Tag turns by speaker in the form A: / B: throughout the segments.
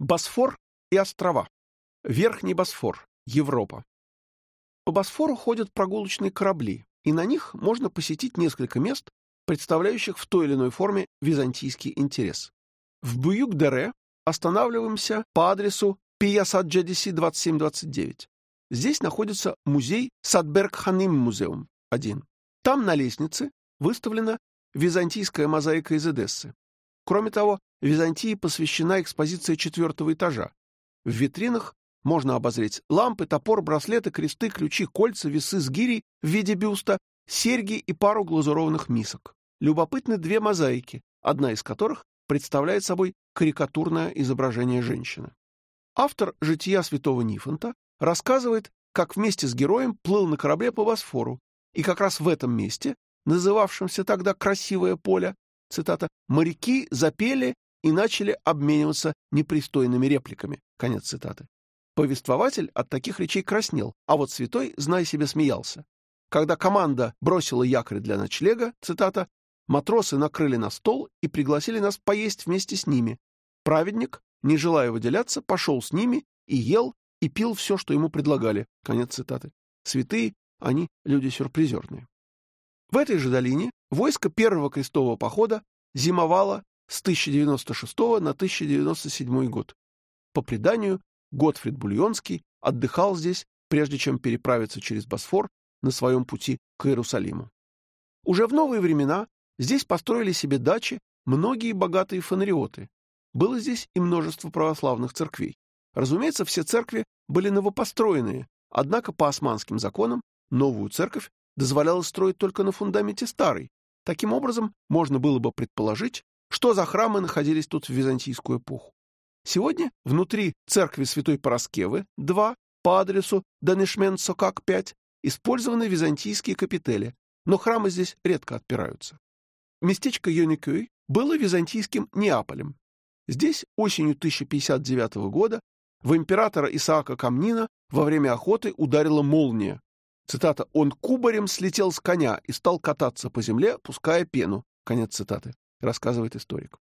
A: Босфор и острова. Верхний Босфор, Европа. По Босфору ходят прогулочные корабли, и на них можно посетить несколько мест, представляющих в той или иной форме византийский интерес. В Буюк-Дере останавливаемся по адресу Пиясад-Джедиси 2729. Здесь находится музей Садберг-Ханим музеум 1. Там на лестнице выставлена византийская мозаика из Эдессы. Кроме того, Византии посвящена экспозиция четвертого этажа. В витринах можно обозреть лампы, топор, браслеты, кресты, ключи, кольца, весы с гирей в виде бюста, серьги и пару глазурованных мисок. Любопытны две мозаики, одна из которых представляет собой карикатурное изображение женщины. Автор «Жития святого Нифонта» рассказывает, как вместе с героем плыл на корабле по Босфору, и как раз в этом месте, называвшемся тогда «Красивое поле», цитата, «моряки запели и начали обмениваться непристойными репликами». Конец цитаты. Повествователь от таких речей краснел, а вот святой, знай себе, смеялся. Когда команда бросила якорь для ночлега, цитата, матросы накрыли на стол и пригласили нас поесть вместе с ними. Праведник, не желая выделяться, пошел с ними и ел, и пил все, что ему предлагали. Конец цитаты. Святые, они люди сюрпризерные. В этой же долине войско первого крестового похода зимовало с 1096 на 1097 год. По преданию, Готфрид Бульонский отдыхал здесь, прежде чем переправиться через Босфор на своем пути к Иерусалиму. Уже в новые времена здесь построили себе дачи многие богатые фонариоты. Было здесь и множество православных церквей. Разумеется, все церкви были новопостроенные, однако по османским законам новую церковь дозволялось строить только на фундаменте старой. Таким образом, можно было бы предположить, что за храмы находились тут в византийскую эпоху. Сегодня внутри церкви Святой Параскевы 2 по адресу Данишмен-Сокак 5 использованы византийские капители, но храмы здесь редко отпираются. Местечко Йоникюй было византийским Неаполем. Здесь осенью 1059 года в императора Исаака Камнина во время охоты ударила молния. Цитата «Он кубарем слетел с коня и стал кататься по земле, пуская пену». Конец цитаты, рассказывает историк.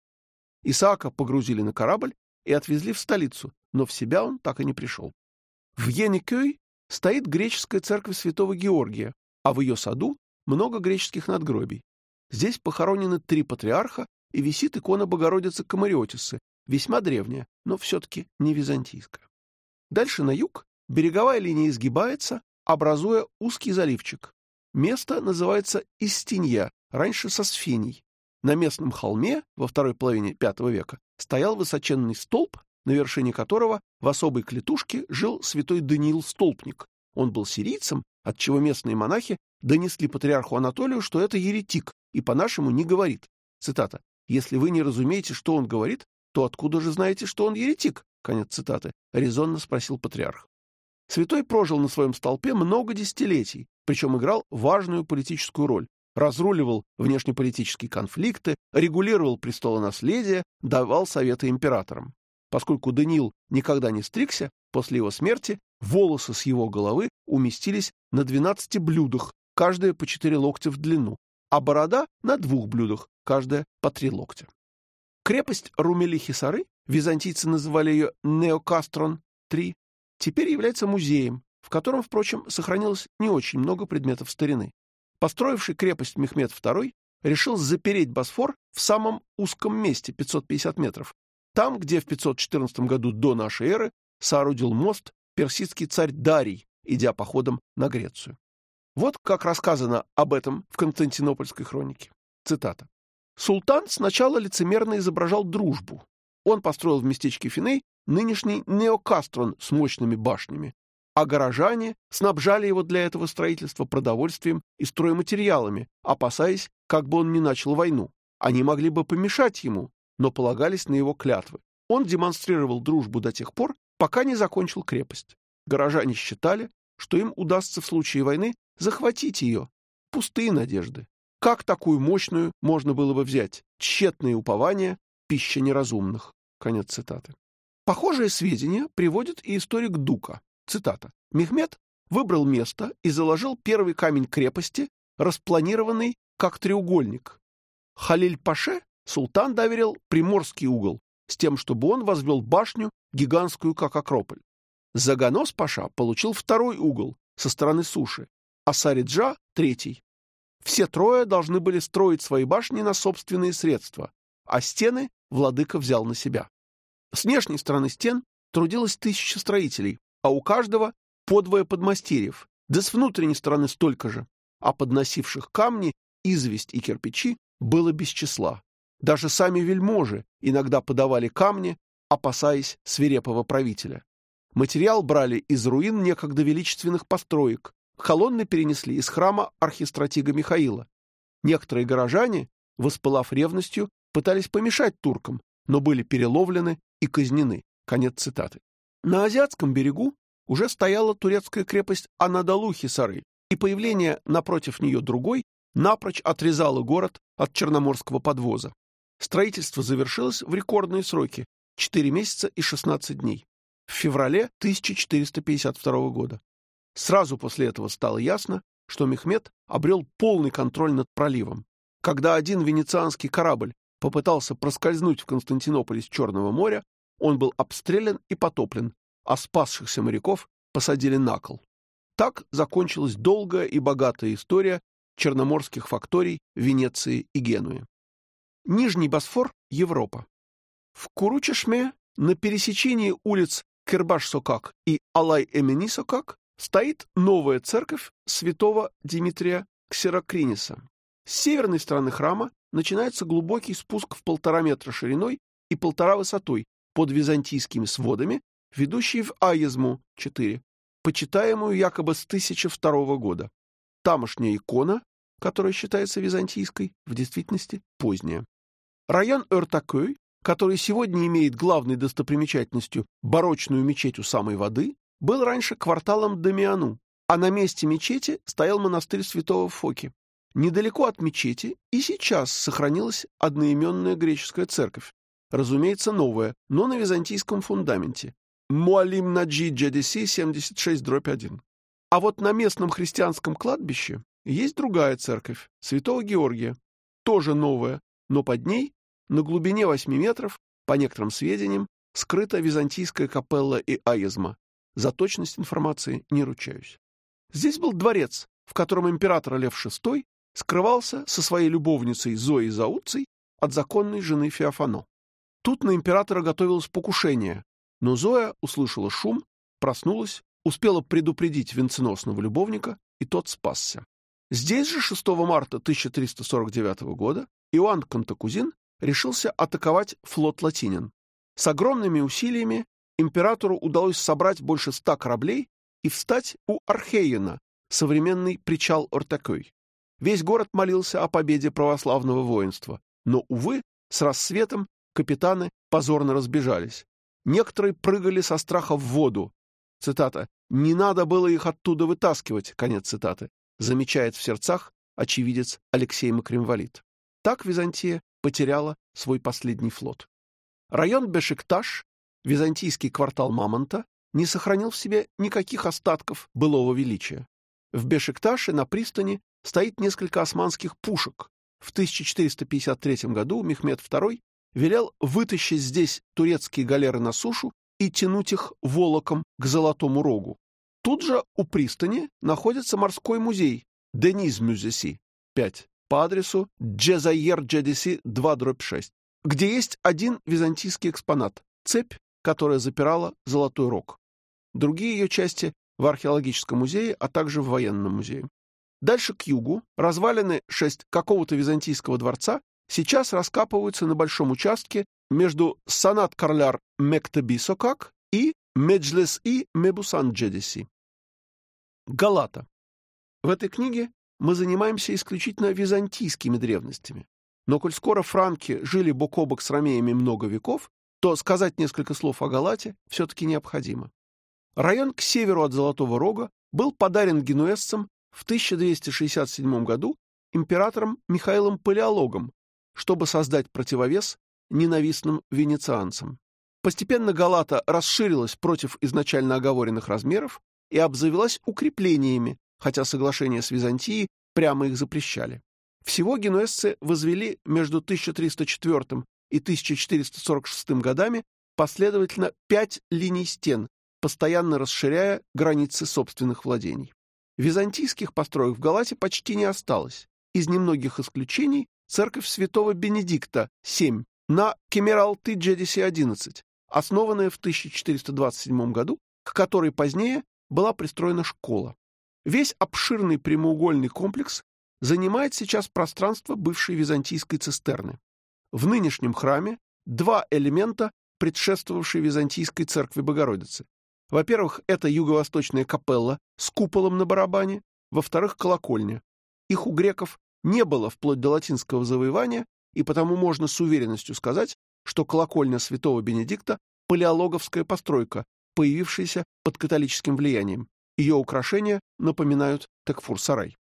A: Исаака погрузили на корабль и отвезли в столицу, но в себя он так и не пришел. В Еникёй стоит греческая церковь святого Георгия, а в ее саду много греческих надгробий. Здесь похоронены три патриарха и висит икона Богородицы Камариотисы, весьма древняя, но все-таки не византийская. Дальше на юг береговая линия изгибается, образуя узкий заливчик. Место называется Истинья, раньше Сосфений. На местном холме во второй половине V века стоял высоченный столб, на вершине которого в особой клетушке жил святой Даниил Столпник. Он был сирийцем, отчего местные монахи донесли патриарху Анатолию, что это еретик, и по-нашему не говорит. Цитата. «Если вы не разумеете, что он говорит, то откуда же знаете, что он еретик?» Конец цитаты. Резонно спросил патриарх. Святой прожил на своем столпе много десятилетий, причем играл важную политическую роль. Разруливал внешнеполитические конфликты, регулировал престолонаследие, давал советы императорам. Поскольку Даниил никогда не стригся, после его смерти волосы с его головы уместились на 12 блюдах, каждое по 4 локтя в длину, а борода на двух блюдах, каждая по 3 локтя. Крепость Румели-Хисары, византийцы называли ее Неокастрон-3, теперь является музеем, в котором, впрочем, сохранилось не очень много предметов старины. Построивший крепость Мехмед II решил запереть Босфор в самом узком месте, 550 метров, там, где в 514 году до нашей эры соорудил мост персидский царь Дарий, идя походом на Грецию. Вот как рассказано об этом в Константинопольской хронике. Цитата. «Султан сначала лицемерно изображал дружбу. Он построил в местечке Финей нынешний неокастрон с мощными башнями, а горожане снабжали его для этого строительства продовольствием и стройматериалами, опасаясь, как бы он не начал войну. Они могли бы помешать ему, но полагались на его клятвы. Он демонстрировал дружбу до тех пор, пока не закончил крепость. Горожане считали, что им удастся в случае войны захватить ее. Пустые надежды. Как такую мощную можно было бы взять? Тщетные упования, пища неразумных. Конец цитаты. Похожие сведения приводит и историк Дука. Цитата. Мехмед выбрал место и заложил первый камень крепости, распланированный как треугольник. Халиль-Паше султан доверил приморский угол, с тем, чтобы он возвел башню гигантскую, как Акрополь. Заганос Паша получил второй угол со стороны суши, а Сариджа — третий. Все трое должны были строить свои башни на собственные средства, а стены владыка взял на себя. С внешней стороны стен трудилось тысяча строителей, а у каждого по двое подмастерьев, да с внутренней стороны столько же, а подносивших камни, известь и кирпичи было без числа. Даже сами вельможи иногда подавали камни, опасаясь свирепого правителя. Материал брали из руин некогда величественных построек, колонны перенесли из храма архистратига Михаила. Некоторые горожане, воспылав ревностью, пытались помешать туркам, но были переловлены и казнены. Конец цитаты. На азиатском берегу уже стояла турецкая крепость Анадолу-Хисары, и появление напротив нее другой напрочь отрезало город от черноморского подвоза. Строительство завершилось в рекордные сроки — 4 месяца и 16 дней, в феврале 1452 года. Сразу после этого стало ясно, что Мехмед обрел полный контроль над проливом. Когда один венецианский корабль попытался проскользнуть в Константинополь из Черного моря, он был обстрелян и потоплен, а спасшихся моряков посадили на кол. Так закончилась долгая и богатая история черноморских факторий Венеции и Генуи. Нижний Босфор – Европа. В Куручешме на пересечении улиц Кербаш-Сокак и Алай-Эмени-Сокак стоит новая церковь святого Димитрия Ксерокриниса. С северной стороны храма начинается глубокий спуск в полтора метра шириной и полтора высотой под византийскими сводами, ведущий в Аязму 4, почитаемую якобы с 1002 года. Тамошняя икона, которая считается византийской, в действительности поздняя. Район Эртакой, который сегодня имеет главной достопримечательностью барочную мечеть у самой воды, был раньше кварталом Дамиану, а на месте мечети стоял монастырь святого Фоки. Недалеко от мечети и сейчас сохранилась одноименная греческая церковь, разумеется, новая, но на византийском фундаменте. Муалим Наджи Джедеси 76-1. А вот на местном христианском кладбище есть другая церковь, святого Георгия, тоже новая, но под ней, на глубине 8 метров, по некоторым сведениям, скрыта византийская капелла и аизма. За точность информации не ручаюсь. Здесь был дворец, в котором император Лев VI скрывался со своей любовницей Зоей Зауцей от законной жены Феофано. Тут на императора готовилось покушение, но Зоя услышала шум, проснулась, успела предупредить венценосного любовника, и тот спасся. Здесь же 6 марта 1349 года Иоанн Кантакузин решился атаковать флот латинин. С огромными усилиями императору удалось собрать больше ста кораблей и встать у Археена, современный причал Ортакой. Весь город молился о победе православного воинства, но, увы, с рассветом капитаны позорно разбежались. Некоторые прыгали со страха в воду. Цитата. «Не надо было их оттуда вытаскивать», конец цитаты, замечает в сердцах очевидец Алексей Макримвалит. Так Византия потеряла свой последний флот. Район Бешикташ византийский квартал Мамонта, не сохранил в себе никаких остатков былого величия. В Бешикташе на пристани стоит несколько османских пушек. В 1453 году Мехмед II велел вытащить здесь турецкие галеры на сушу и тянуть их волоком к Золотому Рогу. Тут же у пристани находится морской музей Дениз Мюзеси 5 по адресу Джезайер Джедиси 2-6, где есть один византийский экспонат – цепь которая запирала Золотой Рог. Другие ее части в археологическом музее, а также в военном музее. Дальше к югу развалины шесть какого-то византийского дворца сейчас раскапываются на большом участке между Санат-Карляр Мектебисокак и Меджлес-И Мебусан-Джедиси. Галата. В этой книге мы занимаемся исключительно византийскими древностями. Но коль скоро франки жили бок о бок с ромеями много веков, то сказать несколько слов о Галате все-таки необходимо. Район к северу от Золотого Рога был подарен генуэзцам в 1267 году императором Михаилом Палеологом, чтобы создать противовес ненавистным венецианцам. Постепенно Галата расширилась против изначально оговоренных размеров и обзавелась укреплениями, хотя соглашения с Византией прямо их запрещали. Всего генуэзцы возвели между 1304 и 1446 годами последовательно пять линий стен, постоянно расширяя границы собственных владений. Византийских построек в Галате почти не осталось. Из немногих исключений церковь святого Бенедикта 7 на Кемералты-Джедисе 11, основанная в 1427 году, к которой позднее была пристроена школа. Весь обширный прямоугольный комплекс занимает сейчас пространство бывшей византийской цистерны. В нынешнем храме два элемента предшествовавшей византийской церкви Богородицы. Во-первых, это юго-восточная капелла с куполом на барабане, во-вторых, колокольня. Их у греков не было вплоть до латинского завоевания, и потому можно с уверенностью сказать, что колокольня святого Бенедикта – палеологовская постройка, появившаяся под католическим влиянием. Ее украшения напоминают Текфур-сарай.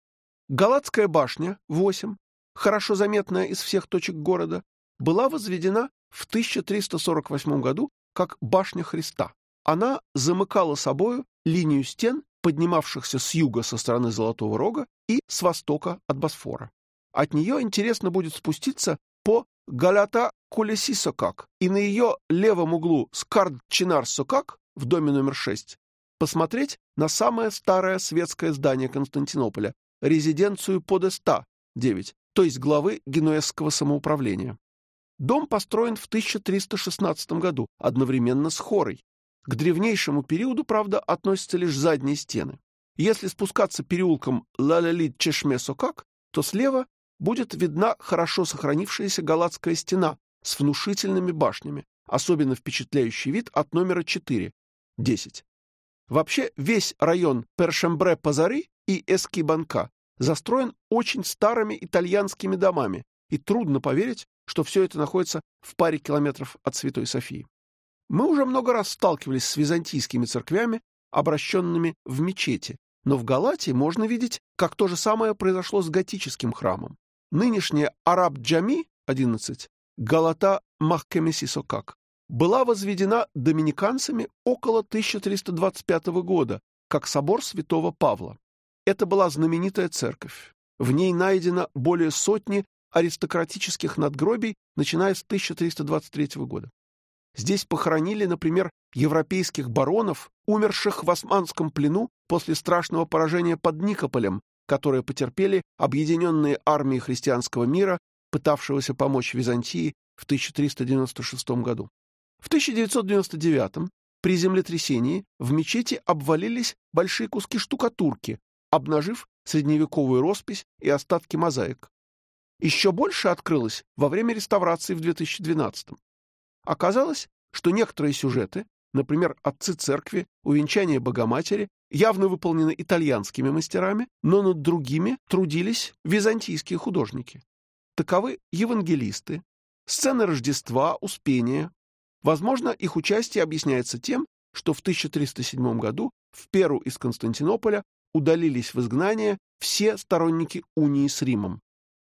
A: Галатская башня, 8, хорошо заметная из всех точек города, была возведена в 1348 году как башня Христа. Она замыкала собою линию стен, поднимавшихся с юга со стороны Золотого Рога и с востока от Босфора. От нее интересно будет спуститься по Галата Кулесисокак и на ее левом углу Скард Чинар Сокак в доме номер 6 посмотреть на самое старое светское здание Константинополя, резиденцию Подеста 9, то есть главы генуэзского самоуправления. Дом построен в 1316 году, одновременно с хорой. К древнейшему периоду, правда, относятся лишь задние стены. Если спускаться переулком Лалалит-Чешме-Сокак, то слева будет видна хорошо сохранившаяся галатская стена с внушительными башнями, особенно впечатляющий вид от номера 4, 10. Вообще весь район Першембре-Пазары и Эскибанка застроен очень старыми итальянскими домами, и трудно поверить, что все это находится в паре километров от Святой Софии. Мы уже много раз сталкивались с византийскими церквями, обращенными в мечети, но в Галатии можно видеть, как то же самое произошло с готическим храмом. Нынешняя Араб-Джами, 11, Галата Махкемесисокак, была возведена доминиканцами около 1325 года, как собор святого Павла. Это была знаменитая церковь. В ней найдено более сотни аристократических надгробий, начиная с 1323 года. Здесь похоронили, например, европейских баронов, умерших в османском плену после страшного поражения под Никополем, которое потерпели объединенные армии христианского мира, пытавшегося помочь Византии в 1396 году. В 1999 при землетрясении в мечети обвалились большие куски штукатурки, обнажив средневековую роспись и остатки мозаик еще больше открылось во время реставрации в 2012 -м. Оказалось, что некоторые сюжеты, например, отцы церкви, увенчание Богоматери, явно выполнены итальянскими мастерами, но над другими трудились византийские художники. Таковы евангелисты, сцены Рождества, Успения. Возможно, их участие объясняется тем, что в 1307 году в Перу из Константинополя удалились в изгнание все сторонники унии с Римом.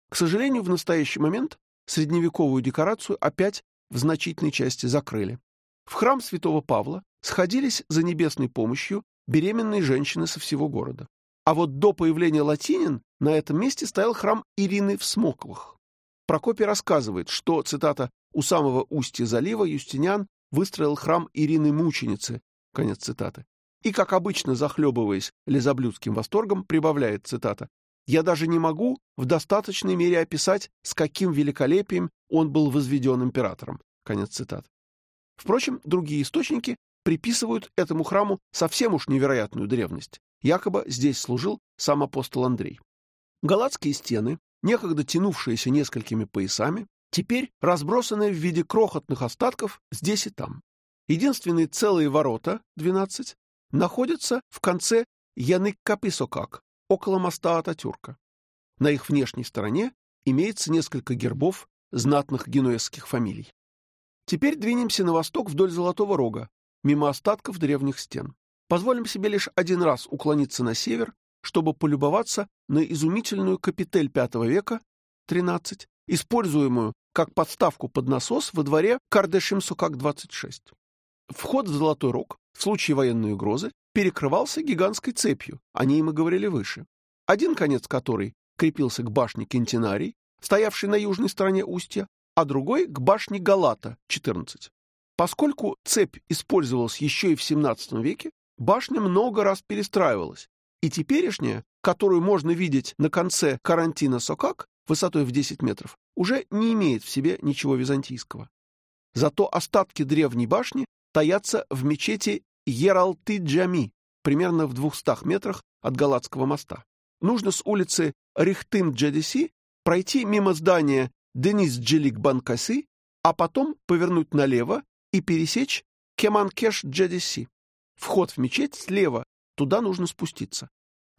A: К сожалению, в настоящий момент средневековую декорацию опять в значительной части закрыли. В храм святого Павла сходились за небесной помощью беременные женщины со всего города. А вот до появления латинин на этом месте стоял храм Ирины в Смоковых. Прокопий рассказывает, что, цитата, «у самого устья залива Юстиниан выстроил храм Ирины Мученицы», конец цитаты. И, как обычно, захлебываясь лизоблюдским восторгом, прибавляет, цитата, я даже не могу в достаточной мере описать, с каким великолепием он был возведен императором. Конец цитаты. Впрочем, другие источники приписывают этому храму совсем уж невероятную древность. Якобы здесь служил сам апостол Андрей. Галатские стены, некогда тянувшиеся несколькими поясами, теперь разбросаны в виде крохотных остатков здесь и там. Единственные целые ворота, 12, находятся в конце Янык-Каписокак, около моста Ататюрка. На их внешней стороне имеется несколько гербов знатных генуэзских фамилий. Теперь двинемся на восток вдоль Золотого Рога, мимо остатков древних стен. Позволим себе лишь один раз уклониться на север, чтобы полюбоваться на изумительную капитель V века, 13, используемую как подставку под насос во дворе Кардешим-Сукак-26. Вход в Золотой Рог в случае военной угрозы перекрывался гигантской цепью, о ней мы говорили выше, один конец которой крепился к башне Кентинарий, стоявшей на южной стороне устья, а другой — к башне Галата, 14. Поскольку цепь использовалась еще и в XVII веке, башня много раз перестраивалась, и теперешняя, которую можно видеть на конце карантина Сокак, высотой в 10 метров, уже не имеет в себе ничего византийского. Зато остатки древней башни таятся в мечети Ералты-Джами, примерно в 200 метрах от Галатского моста. Нужно с улицы Рихтым-Джадиси пройти мимо здания Денис-Джилик-Банкасы, а потом повернуть налево и пересечь Кеманкеш-Джадиси. Вход в мечеть слева, туда нужно спуститься.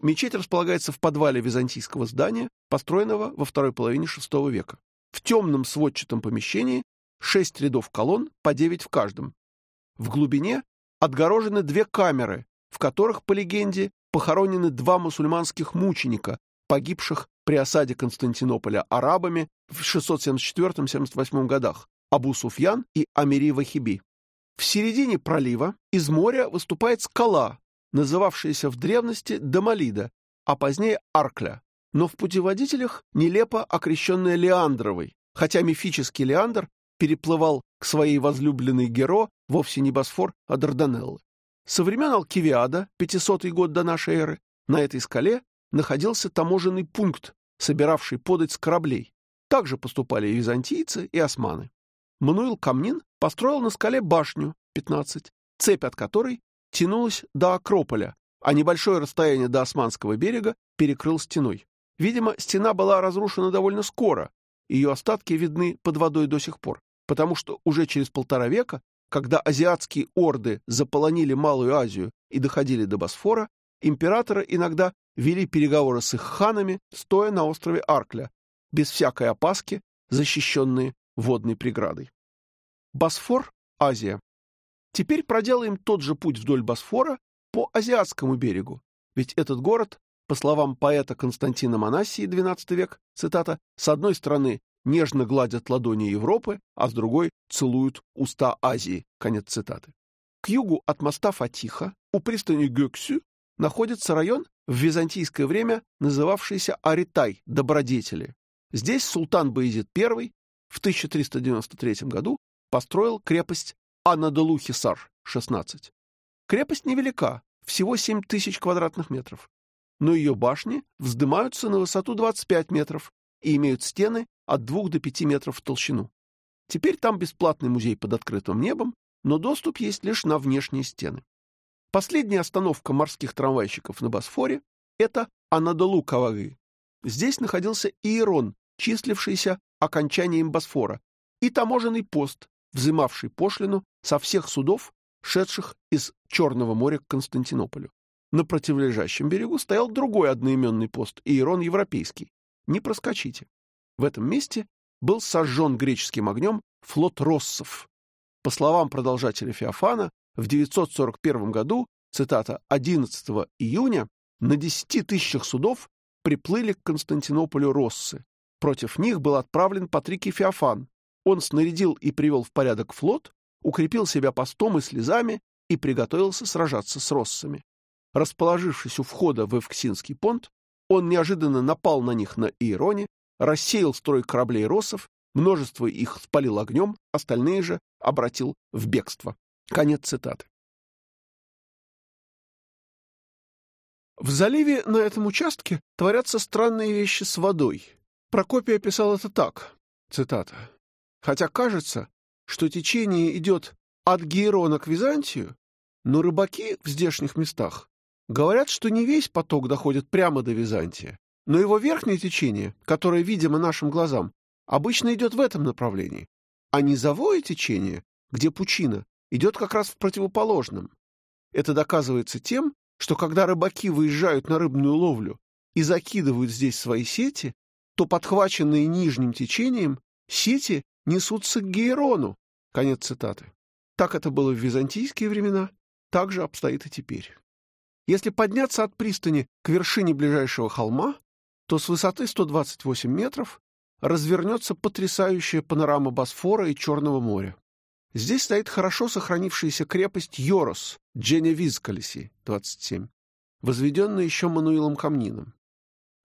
A: Мечеть располагается в подвале византийского здания, построенного во второй половине VI века. В темном сводчатом помещении шесть рядов колонн, по девять в каждом. В глубине отгорожены две камеры, в которых, по легенде, похоронены два мусульманских мученика, погибших при осаде Константинополя арабами в 674-78 годах, Абу Суфьян и Амири Вахиби. В середине пролива из моря выступает скала, называвшаяся в древности Дамалида, а позднее Аркля, но в путеводителях нелепо окрещенная Леандровой, хотя мифический Леандр переплывал к своей возлюбленной Геро вовсе не Босфор, а Дарданеллы. Со времен Алкивиада, 500 год до нашей эры, на этой скале находился таможенный пункт, собиравший подать с кораблей. Так же поступали и византийцы, и османы. Мануил Камнин построил на скале башню, 15, цепь от которой тянулась до Акрополя, а небольшое расстояние до Османского берега перекрыл стеной. Видимо, стена была разрушена довольно скоро, ее остатки видны под водой до сих пор, потому что уже через полтора века, когда азиатские орды заполонили Малую Азию и доходили до Босфора, императоры иногда вели переговоры с их ханами, стоя на острове Аркля, без всякой опаски, защищенные водной преградой. Босфор — Азия. Теперь проделаем тот же путь вдоль Босфора по азиатскому берегу, ведь этот город, по словам поэта Константина Манассии, XII век, цитата, «с одной стороны нежно гладят ладони Европы, а с другой целуют уста Азии», конец цитаты. К югу от моста Фатиха, у пристани Гёксю, находится район, в византийское время называвшийся Аритай, добродетели. Здесь султан Баизид I в 1393 году построил крепость Анадолу-Хисар, 16. Крепость невелика, всего 7 тысяч квадратных метров, но ее башни вздымаются на высоту 25 метров и имеют стены от 2 до 5 метров в толщину. Теперь там бесплатный музей под открытым небом, но доступ есть лишь на внешние стены. Последняя остановка морских трамвайщиков на Босфоре — это Анадолу-Кавагы. Здесь находился Иерон, числившийся окончанием Босфора, и таможенный пост, взимавший пошлину со всех судов, шедших из Черного моря к Константинополю. На противолежащем берегу стоял другой одноименный пост, Иерон Европейский. Не проскочите. В этом месте был сожжен греческим огнем флот россов. По словам продолжателя Феофана, в 941 году, цитата, 11 июня, на 10 тысячах судов приплыли к Константинополю россы. Против них был отправлен Патрикий Феофан, он снарядил и привел в порядок флот, укрепил себя постом и слезами и приготовился сражаться с россами. Расположившись у входа в Эвксинский понт, он неожиданно напал на них на Иероне, рассеял строй кораблей россов, множество их спалил огнем, остальные же обратил в бегство. Конец цитаты. В заливе на этом участке творятся странные вещи с водой. Прокопий описал это так, цитата. Хотя кажется, что течение идет от Гейрона к Византию, но рыбаки в здешних местах говорят, что не весь поток доходит прямо до Византия, но его верхнее течение, которое видимо нашим глазам, обычно идет в этом направлении, а низовое течение, где пучина, идет как раз в противоположном. Это доказывается тем, что когда рыбаки выезжают на рыбную ловлю и закидывают здесь свои сети, то подхваченные нижним течением сети несутся к Гейрону. Конец цитаты. Так это было в византийские времена, так же обстоит и теперь. Если подняться от пристани к вершине ближайшего холма, то с высоты 128 метров развернется потрясающая панорама Босфора и Черного моря. Здесь стоит хорошо сохранившаяся крепость Йорос, Дженевизкалиси, 27, возведенная еще Мануилом Камнином.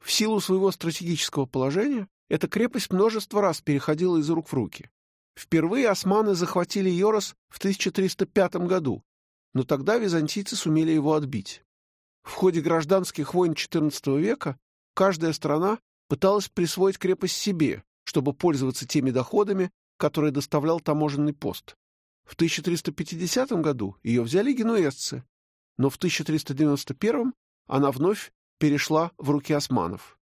A: В силу своего стратегического положения эта крепость множество раз переходила из рук в руки. Впервые османы захватили Йорос в 1305 году, но тогда византийцы сумели его отбить. В ходе гражданских войн XIV века каждая страна пыталась присвоить крепость себе, чтобы пользоваться теми доходами, которые доставлял таможенный пост. В 1350 году ее взяли генуэзцы, но в 1391 она вновь перешла в руки османов.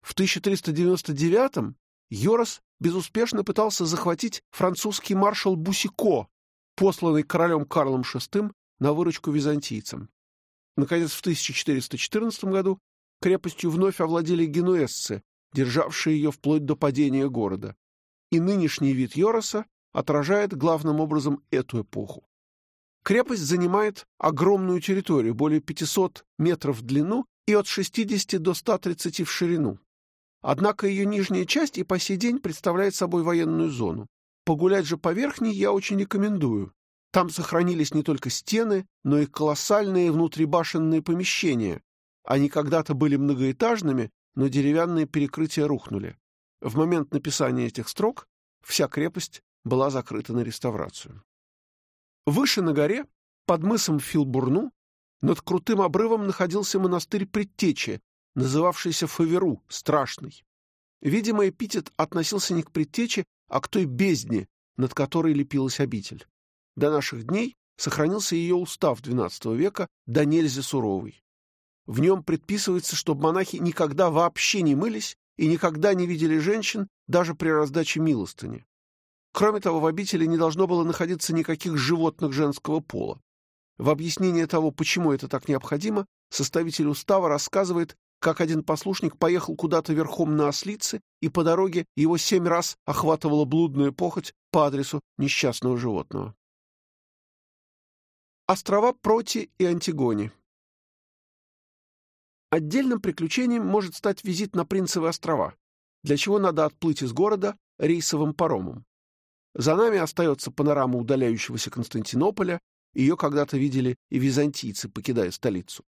A: В 1399 Йорос безуспешно пытался захватить французский маршал Бусико, посланный королем Карлом VI на выручку византийцам. Наконец, в 1414 году крепостью вновь овладели генуэзцы, державшие ее вплоть до падения города. И нынешний вид Йороса отражает главным образом эту эпоху. Крепость занимает огромную территорию, более 500 метров в длину и от 60 до 130 в ширину. Однако ее нижняя часть и по сей день представляет собой военную зону. Погулять же по верхней я очень рекомендую. Там сохранились не только стены, но и колоссальные внутрибашенные помещения. Они когда-то были многоэтажными, но деревянные перекрытия рухнули. В момент написания этих строк вся крепость была закрыта на реставрацию. Выше на горе, под мысом Филбурну, над крутым обрывом находился монастырь Предтечи, называвшийся Фаверу, Страшный. Видимо, эпитет относился не к Предтече, а к той бездне, над которой лепилась обитель. До наших дней сохранился ее устав XII века, да нельзя суровый. В нем предписывается, чтобы монахи никогда вообще не мылись и никогда не видели женщин даже при раздаче милостыни. Кроме того, в обители не должно было находиться никаких животных женского пола. В объяснение того, почему это так необходимо, составитель устава рассказывает, как один послушник поехал куда-то верхом на ослице, и по дороге его семь раз охватывала блудная похоть по адресу несчастного животного. Острова Проти и Антигони Отдельным приключением может стать визит на Принцевы острова, для чего надо отплыть из города рейсовым паромом. За нами остается панорама удаляющегося Константинополя, ее когда-то видели и византийцы, покидая столицу.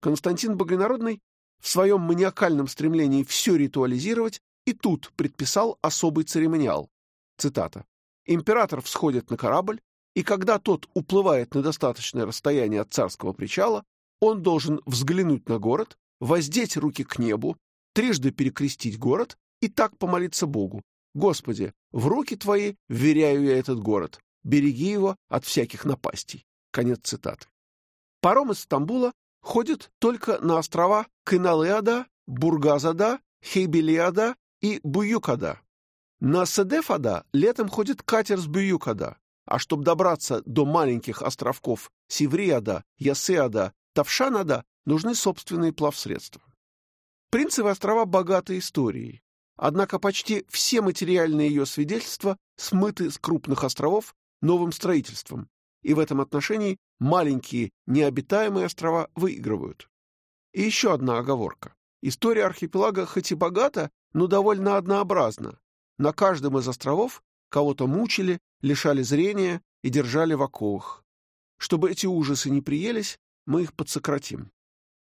A: Константин Богонародный в своем маниакальном стремлении все ритуализировать и тут предписал особый церемониал. Цитата. «Император всходит на корабль, и когда тот уплывает на достаточное расстояние от царского причала, он должен взглянуть на город, воздеть руки к небу, трижды перекрестить город и так помолиться Богу. Господи, в руки Твои вверяю я этот город, береги его от всяких напастей. Конец цитаты. Паром из Стамбула ходит только на острова Кыналыада, Бургазада, Хейбелиада и Буюкада. На Седефада летом ходит катер с Буюкада, а чтобы добраться до маленьких островков Севриада, Ясеада, Тавшанада, нужны собственные плавсредства. Принцевы острова богаты историей. Однако почти все материальные ее свидетельства смыты с крупных островов новым строительством, и в этом отношении маленькие необитаемые острова выигрывают. И еще одна оговорка. История архипелага хоть и богата, но довольно однообразна. На каждом из островов кого-то мучили, лишали зрения и держали в оковах. Чтобы эти ужасы не приелись, мы их подсократим.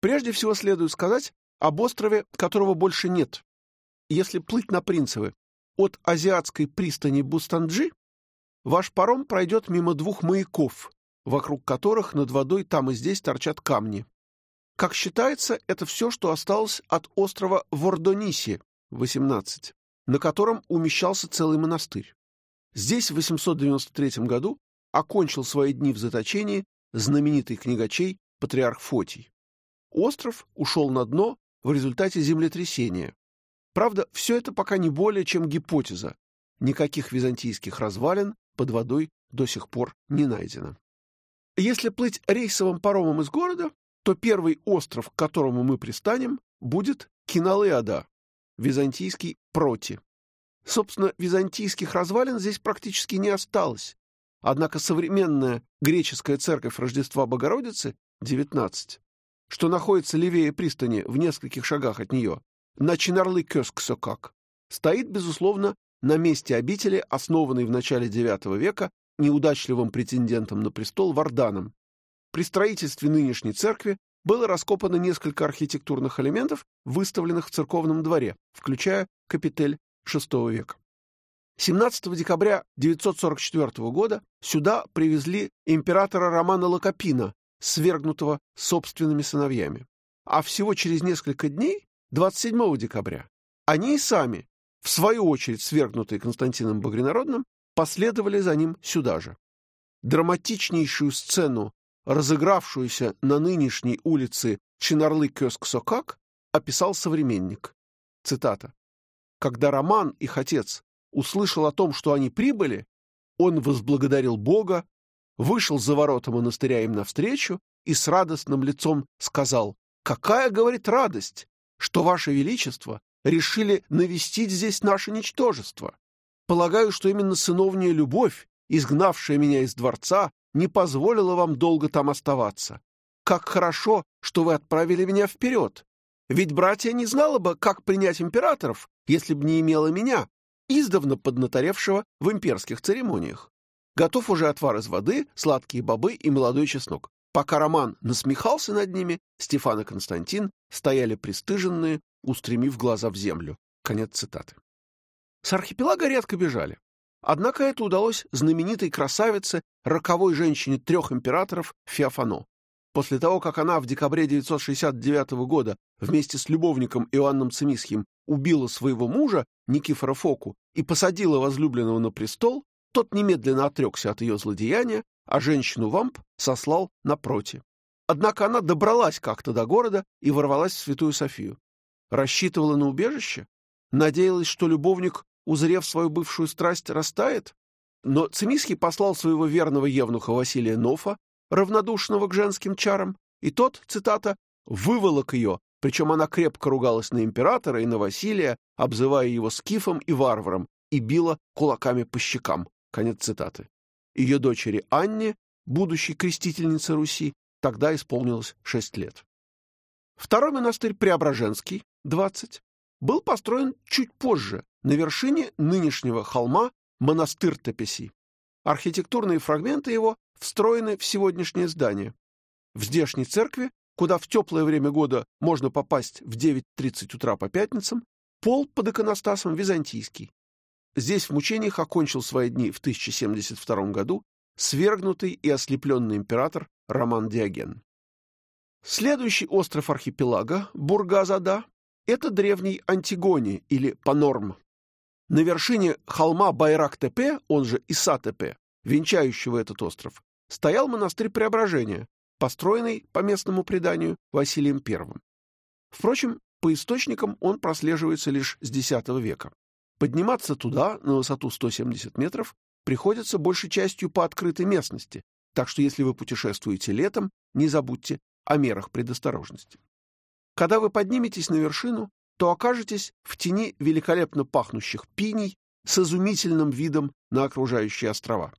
A: Прежде всего следует сказать об острове, которого больше нет, если плыть на Принцевы от азиатской пристани Бустанджи, ваш паром пройдет мимо двух маяков, вокруг которых над водой там и здесь торчат камни. Как считается, это все, что осталось от острова Вордониси, 18, на котором умещался целый монастырь. Здесь в 893 году окончил свои дни в заточении знаменитый книгачей патриарх Фотий. Остров ушел на дно в результате землетрясения, Правда, все это пока не более чем гипотеза. Никаких византийских развалин под водой до сих пор не найдено. Если плыть рейсовым паромом из города, то первый остров, к которому мы пристанем, будет Киналеада, византийский Проти. Собственно, византийских развалин здесь практически не осталось. Однако современная греческая церковь Рождества Богородицы, 19, что находится левее пристани в нескольких шагах от нее, на Чинарлы-Кёсксокак, стоит, безусловно, на месте обители, основанной в начале IX века неудачливым претендентом на престол Варданом. При строительстве нынешней церкви было раскопано несколько архитектурных элементов, выставленных в церковном дворе, включая капитель VI века. 17 декабря 944 года сюда привезли императора Романа Лакопина, свергнутого собственными сыновьями. А всего через несколько дней, 27 декабря, они и сами, в свою очередь свергнутые Константином Багринародным, последовали за ним сюда же. Драматичнейшую сцену, разыгравшуюся на нынешней улице Чинарлы-Кёск-Сокак, описал современник. Цитата. «Когда Роман, их отец, услышал о том, что они прибыли, он возблагодарил Бога, вышел за ворота монастыря им навстречу и с радостным лицом сказал, «Какая, — говорит, — радость, что, Ваше Величество, решили навестить здесь наше ничтожество. Полагаю, что именно сыновняя любовь, изгнавшая меня из дворца, не позволила вам долго там оставаться. Как хорошо, что вы отправили меня вперед. Ведь братья не знала бы, как принять императоров, если бы не имела меня, издавна поднаторевшего в имперских церемониях. Готов уже отвар из воды, сладкие бобы и молодой чеснок. Пока Роман насмехался над ними, Стефан и Константин стояли пристыженные, устремив глаза в землю. Конец цитаты. С архипелага редко бежали. Однако это удалось знаменитой красавице, роковой женщине трех императоров Феофано. После того, как она в декабре 969 года вместе с любовником Иоанном Цимисхим убила своего мужа, Никифора Фоку, и посадила возлюбленного на престол, тот немедленно отрекся от ее злодеяния, а женщину Вамп сослал на проти. Однако она добралась как-то до города и ворвалась в Святую Софию. Рассчитывала на убежище? Надеялась, что любовник, узрев свою бывшую страсть, растает? Но Цимиский послал своего верного евнуха Василия Нофа, равнодушного к женским чарам, и тот, цитата, «выволок ее причем она крепко ругалась на императора и на Василия, обзывая его скифом и варваром, и била кулаками по щекам. Конец цитаты. Ее дочери Анне, будущей крестительнице Руси, тогда исполнилось шесть лет. Второй монастырь Преображенский, 20, был построен чуть позже, на вершине нынешнего холма монастырь Тепеси. Архитектурные фрагменты его встроены в сегодняшнее здание. В здешней церкви куда в теплое время года можно попасть в 9.30 утра по пятницам, пол под иконостасом византийский. Здесь в мучениях окончил свои дни в 1072 году свергнутый и ослепленный император Роман Диоген. Следующий остров архипелага, Бургазада, это древний Антигони или Панорм. На вершине холма Байрак-Тепе, он же Иса-Тепе, венчающего этот остров, стоял монастырь Преображения, построенный, по местному преданию, Василием I. Впрочем, по источникам он прослеживается лишь с X века. Подниматься туда, на высоту 170 метров, приходится большей частью по открытой местности, так что если вы путешествуете летом, не забудьте о мерах предосторожности. Когда вы подниметесь на вершину, то окажетесь в тени великолепно пахнущих пиней с изумительным видом на окружающие острова.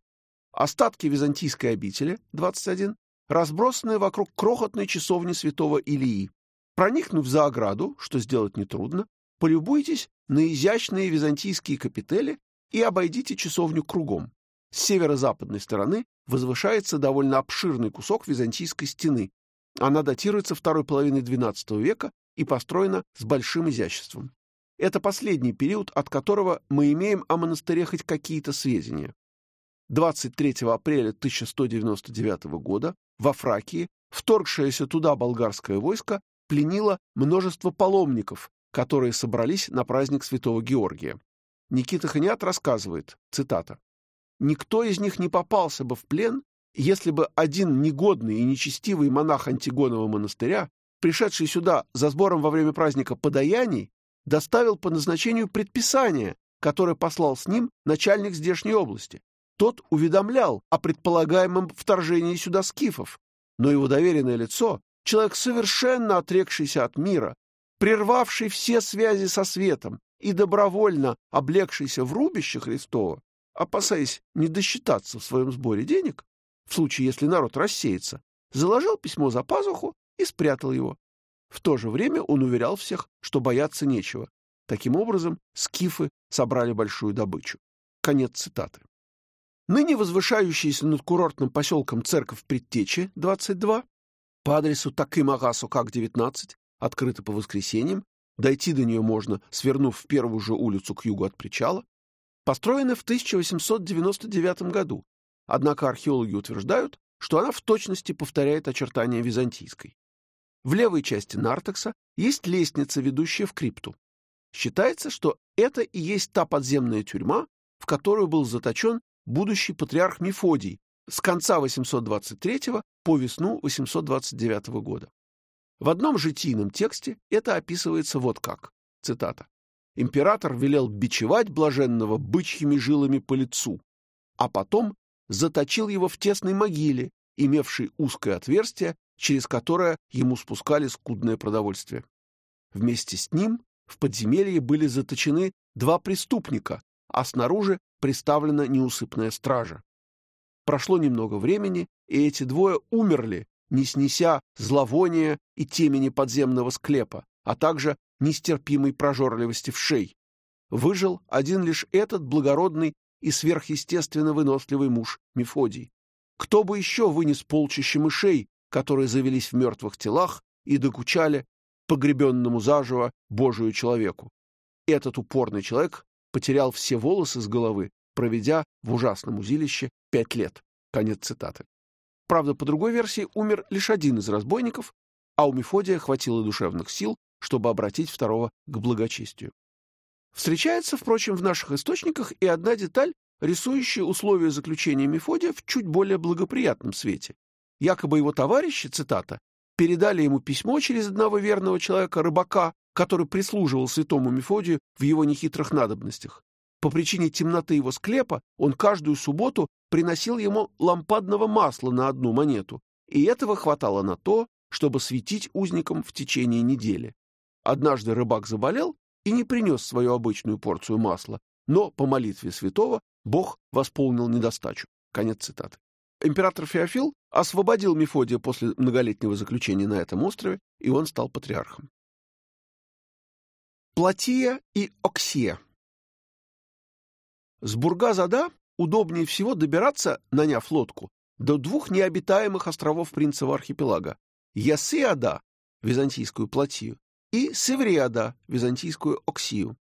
A: Остатки византийской обители, 21, разбросанные вокруг крохотной часовни святого Илии. Проникнув за ограду, что сделать нетрудно, полюбуйтесь на изящные византийские капители и обойдите часовню кругом. С северо-западной стороны возвышается довольно обширный кусок византийской стены. Она датируется второй половиной XII века и построена с большим изяществом. Это последний период, от которого мы имеем о монастыре хоть какие-то сведения. 23 апреля 1199 года во Фракии вторгшееся туда болгарское войско пленило множество паломников, которые собрались на праздник Святого Георгия. Никита Ханиат рассказывает, цитата, «Никто из них не попался бы в плен, если бы один негодный и нечестивый монах Антигонова монастыря, пришедший сюда за сбором во время праздника подаяний, доставил по назначению предписание, которое послал с ним начальник здешней области, тот уведомлял о предполагаемом вторжении сюда скифов, но его доверенное лицо, человек совершенно отрекшийся от мира, прервавший все связи со светом и добровольно облегшийся в рубище Христова, опасаясь не досчитаться в своем сборе денег, в случае, если народ рассеется, заложил письмо за пазуху и спрятал его. В то же время он уверял всех, что бояться нечего. Таким образом, скифы собрали большую добычу. Конец цитаты. Ныне возвышающаяся над курортным поселком церковь Предтечи, 22, по адресу Такымагасу, как 19, открыта по воскресеньям, дойти до нее можно, свернув в первую же улицу к югу от причала. построена в 1899 году, однако археологи утверждают, что она в точности повторяет очертания византийской. В левой части нартекса есть лестница, ведущая в крипту. Считается, что это и есть та подземная тюрьма, в которую был заточен будущий патриарх Мефодий с конца 823 по весну 829 года. В одном житийном тексте это описывается вот как, цитата, «Император велел бичевать блаженного бычьими жилами по лицу, а потом заточил его в тесной могиле, имевшей узкое отверстие, через которое ему спускали скудное продовольствие. Вместе с ним в подземелье были заточены два преступника, а снаружи приставлена неусыпная стража. Прошло немного времени, и эти двое умерли, не снеся зловония и темени подземного склепа, а также нестерпимой прожорливости в шей. Выжил один лишь этот благородный и сверхъестественно выносливый муж Мефодий. Кто бы еще вынес полчища мышей, которые завелись в мертвых телах и докучали погребенному заживо Божию человеку? Этот упорный человек потерял все волосы с головы, проведя в ужасном узилище пять лет. Конец цитаты. Правда, по другой версии, умер лишь один из разбойников, а у Мефодия хватило душевных сил, чтобы обратить второго к благочестию. Встречается, впрочем, в наших источниках и одна деталь, рисующая условия заключения Мефодия в чуть более благоприятном свете. Якобы его товарищи, цитата, передали ему письмо через одного верного человека, рыбака, который прислуживал святому Мефодию в его нехитрых надобностях. По причине темноты его склепа он каждую субботу приносил ему лампадного масла на одну монету, и этого хватало на то, чтобы светить узникам в течение недели. Однажды рыбак заболел и не принес свою обычную порцию масла, но по молитве святого Бог восполнил недостачу. Конец цитаты. Император Феофил освободил Мефодия после многолетнего заключения на этом острове, и он стал патриархом. Платия и Оксия С Бурга-Зада удобнее всего добираться, наняв лодку, до двух необитаемых островов Принцева архипелага – Ясиада, византийскую Платию, и Севриада, византийскую Оксию.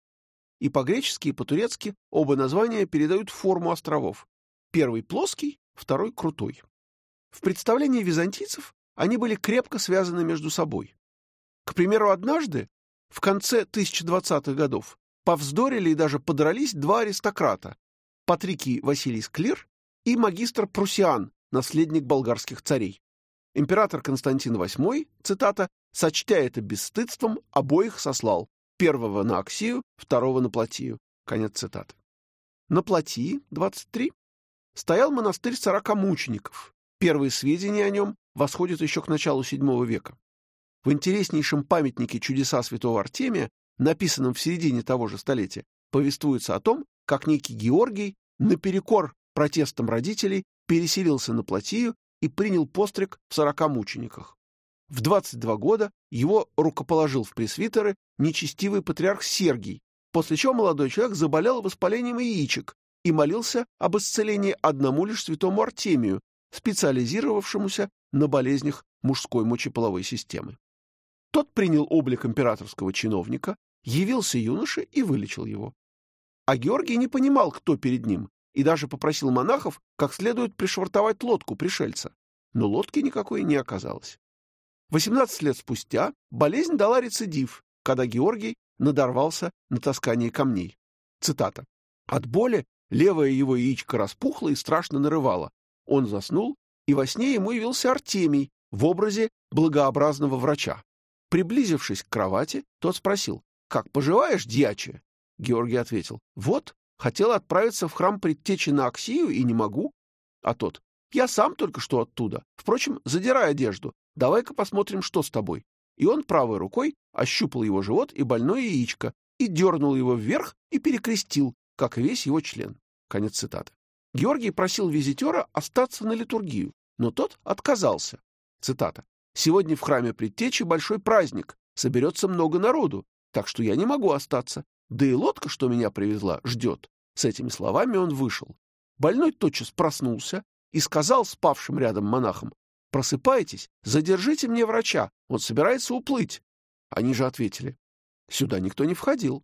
A: И по-гречески, и по-турецки оба названия передают форму островов. Первый плоский, второй крутой. В представлении византийцев они были крепко связаны между собой. К примеру, однажды, в конце 1020-х годов, повздорили и даже подрались два аристократа – Патрикий Василий Склир и магистр Прусиан, наследник болгарских царей. Император Константин VIII, цитата, «сочтя это бесстыдством, обоих сослал, первого на Аксию, второго на Платию». Конец цитаты. На Платии, 23, стоял монастырь сорока мучеников. Первые сведения о нем восходят еще к началу VII века. В интереснейшем памятнике «Чудеса святого Артемия», написанном в середине того же столетия, повествуется о том, как некий Георгий, наперекор протестам родителей, переселился на Платию и принял постриг в сорока мучениках. В 22 года его рукоположил в пресвитеры нечестивый патриарх Сергий, после чего молодой человек заболел воспалением яичек и молился об исцелении одному лишь святому Артемию, специализировавшемуся на болезнях мужской мочеполовой системы. Тот принял облик императорского чиновника, явился юноше и вылечил его. А Георгий не понимал, кто перед ним, и даже попросил монахов как следует пришвартовать лодку пришельца. Но лодки никакой не оказалось. 18 лет спустя болезнь дала рецидив, когда Георгий надорвался на таскание камней. Цитата. «От боли левое его яичко распухло и страшно нарывало. Он заснул, и во сне ему явился Артемий в образе благообразного врача. Приблизившись к кровати, тот спросил, «Как поживаешь, дьяче?» Георгий ответил, «Вот, хотел отправиться в храм предтечи на Аксию и не могу». А тот, «Я сам только что оттуда. Впрочем, задирай одежду. Давай-ка посмотрим, что с тобой». И он правой рукой ощупал его живот и больное яичко и дернул его вверх и перекрестил, как и весь его член. Конец цитаты. Георгий просил визитера остаться на литургию, но тот отказался. Цитата. «Сегодня в храме предтечи большой праздник, соберется много народу, так что я не могу остаться. Да и лодка, что меня привезла, ждет». С этими словами он вышел. Больной тотчас проснулся и сказал спавшим рядом монахам, «Просыпайтесь, задержите мне врача, он собирается уплыть». Они же ответили, «Сюда никто не входил».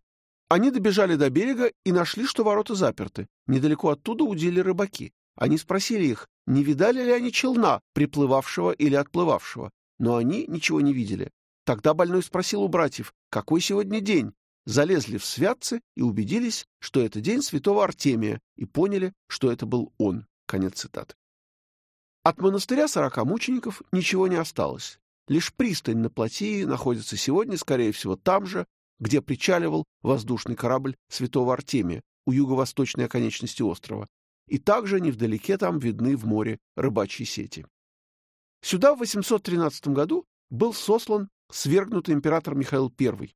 A: Они добежали до берега и нашли, что ворота заперты. Недалеко оттуда удили рыбаки. Они спросили их, не видали ли они челна, приплывавшего или отплывавшего. Но они ничего не видели. Тогда больной спросил у братьев, какой сегодня день. Залезли в святцы и убедились, что это день святого Артемия, и поняли, что это был он. Конец цитаты. От монастыря сорока мучеников ничего не осталось. Лишь пристань на Платии находится сегодня, скорее всего, там же, где причаливал воздушный корабль святого Артемия у юго-восточной оконечности острова, и также невдалеке там видны в море рыбачьи сети. Сюда в 813 году был сослан свергнутый император Михаил I.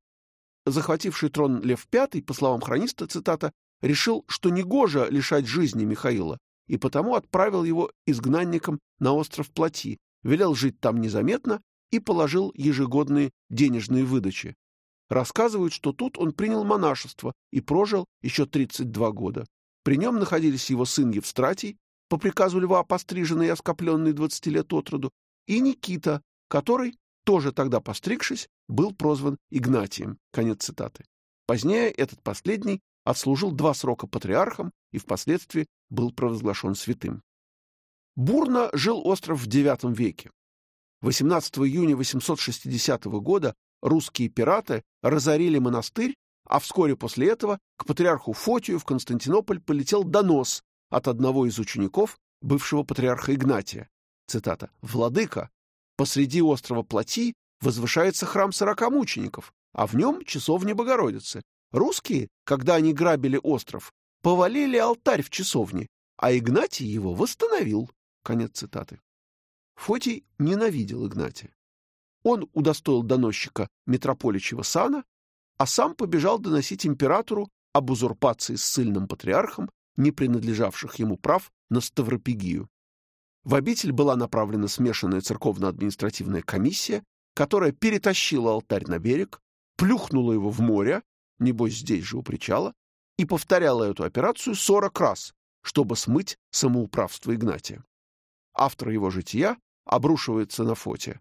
A: Захвативший трон Лев V, по словам хрониста, цитата, решил, что негоже лишать жизни Михаила, и потому отправил его изгнанником на остров Плати, велел жить там незаметно и положил ежегодные денежные выдачи. Рассказывают, что тут он принял монашество и прожил еще 32 года. При нем находились его сын Евстратий, по приказу льва постриженный и оскопленный 20 лет от роду, и Никита, который, тоже тогда постригшись, был прозван Игнатием. Конец цитаты. Позднее этот последний отслужил два срока патриархом и впоследствии был провозглашен святым. Бурно жил остров в IX веке. 18 июня 860 года русские пираты разорили монастырь а вскоре после этого к патриарху Фотию в Константинополь полетел донос от одного из учеников бывшего патриарха Игнатия. Цитата. «Владыка, посреди острова Плати возвышается храм сорока мучеников, а в нем часовня Богородицы. Русские, когда они грабили остров, повалили алтарь в часовне, а Игнатий его восстановил». Конец цитаты. Фотий ненавидел Игнатия. Он удостоил доносчика митрополичьего сана а сам побежал доносить императору об узурпации с сильным патриархом, не принадлежавших ему прав на Ставропигию. В обитель была направлена смешанная церковно-административная комиссия, которая перетащила алтарь на берег, плюхнула его в море, небось здесь же у причала, и повторяла эту операцию 40 раз, чтобы смыть самоуправство Игнатия. Автор его жития обрушивается на фоте.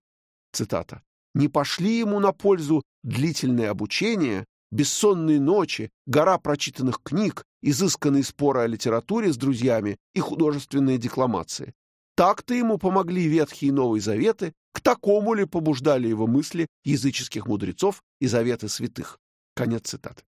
A: Цитата не пошли ему на пользу длительное обучение, бессонные ночи, гора прочитанных книг, изысканные споры о литературе с друзьями и художественные декламации. Так-то ему помогли Ветхие и Новые Заветы, к такому ли побуждали его мысли языческих мудрецов и заветы святых. Конец цитаты.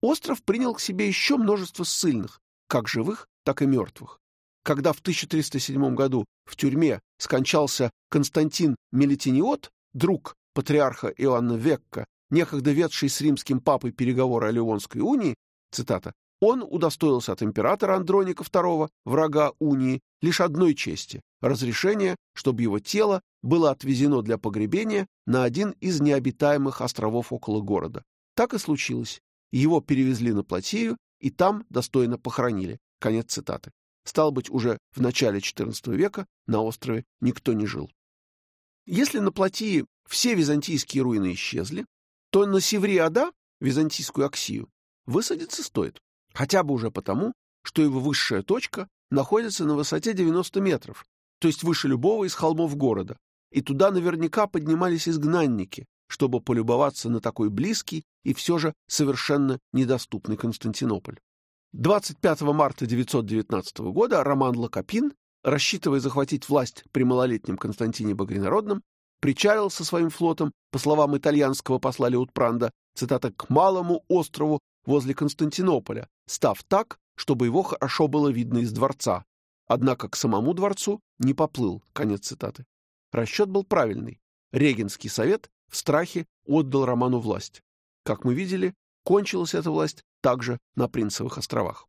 A: Остров принял к себе еще множество ссыльных, как живых, так и мертвых. Когда в 1307 году в тюрьме скончался Константин Мелитиниот, друг патриарха Иоанна Векка, некогда ведший с римским папой переговоры о Ливонской унии, цитата, он удостоился от императора Андроника II, врага унии, лишь одной чести – разрешения, чтобы его тело было отвезено для погребения на один из необитаемых островов около города. Так и случилось. Его перевезли на Платею и там достойно похоронили. Конец цитаты. Стал быть, уже в начале XIV века на острове никто не жил. Если на Платии все византийские руины исчезли, то на Севриада, византийскую Аксию, высадиться стоит. Хотя бы уже потому, что его высшая точка находится на высоте 90 метров, то есть выше любого из холмов города, и туда наверняка поднимались изгнанники, чтобы полюбоваться на такой близкий и все же совершенно недоступный Константинополь. 25 марта 919 года Роман Лакопин рассчитывая захватить власть при малолетнем Константине Багринародном, причалил со своим флотом, по словам итальянского посла Леутпранда, цитата, «к малому острову возле Константинополя, став так, чтобы его хорошо было видно из дворца. Однако к самому дворцу не поплыл». Конец цитаты. Расчет был правильный. Регенский совет в страхе отдал Роману власть. Как мы видели, кончилась эта власть также на Принцевых островах.